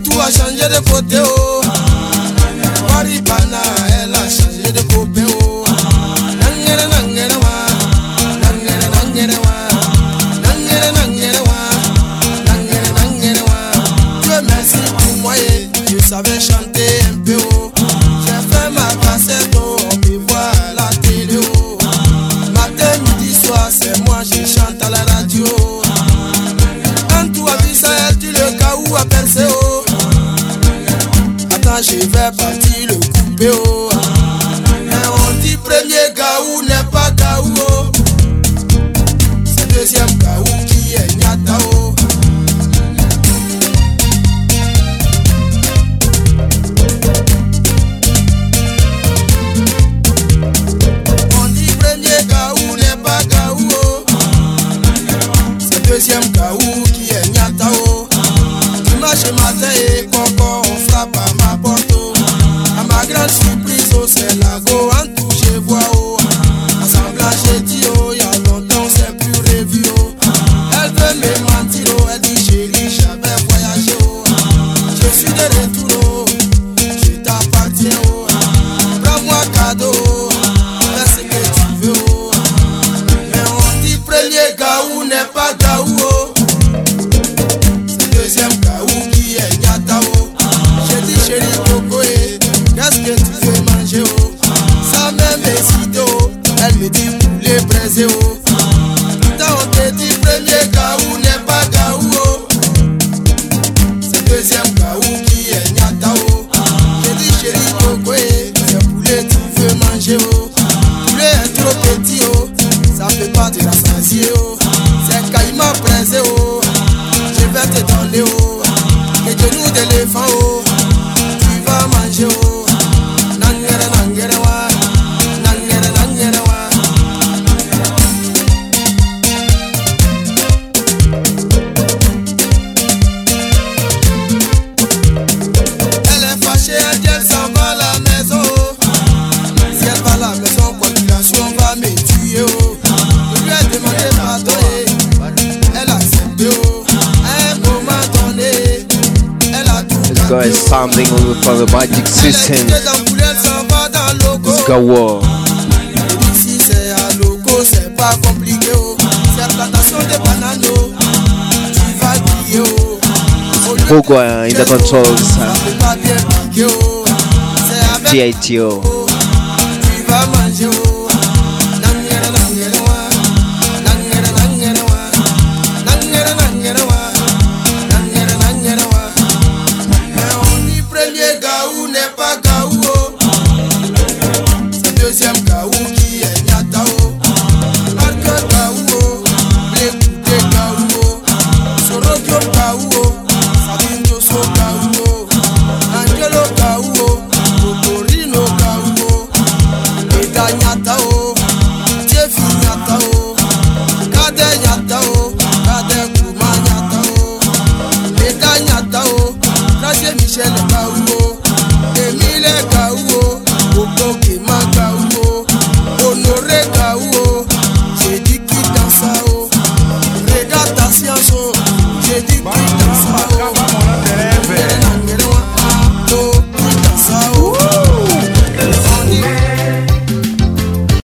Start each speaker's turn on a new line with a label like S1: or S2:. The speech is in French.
S1: de côté, oh. Waribana, elle a changé de copain, oh. Nangere, nangere, wa. Nangere, nangere, wa. Nangere, nangere, wa. Nangere, nangere, wa. Dieu merci pour moi, eh. je savais chanter Je vais partir le oh. Mais on dit premier gaou n'est pas gaou, oh. C'est deuxième gaou qui est nyata, oh. On dit premier gaou n'est pas gaou, oh. C'est deuxième gaou ṣe máa tẹ́ èkó kọ́ òun sábà máa bọ́ tó. Même excité, oh. Elle me dit poulet braisé, oh. Putain, on te dit premier gaou n'est pas gaou, oh. C'est deuxième gaou qui est nyata, oh. J'ai dit chérie eh, c'est poulet tu veux manger, oh. Poulet est
S2: This guy is sounding from the magic system. This guy war.
S1: Si c'est à loco, c'est pas compliqué. Oh. C'est plantation de bananes. Oh. Tu vas crier. Oh.
S2: Bogo in the controls.
S1: Huh? Oh. TITO.
S2: Oh.
S1: Tu vas manger. Oh. ṣẹlẹ̀.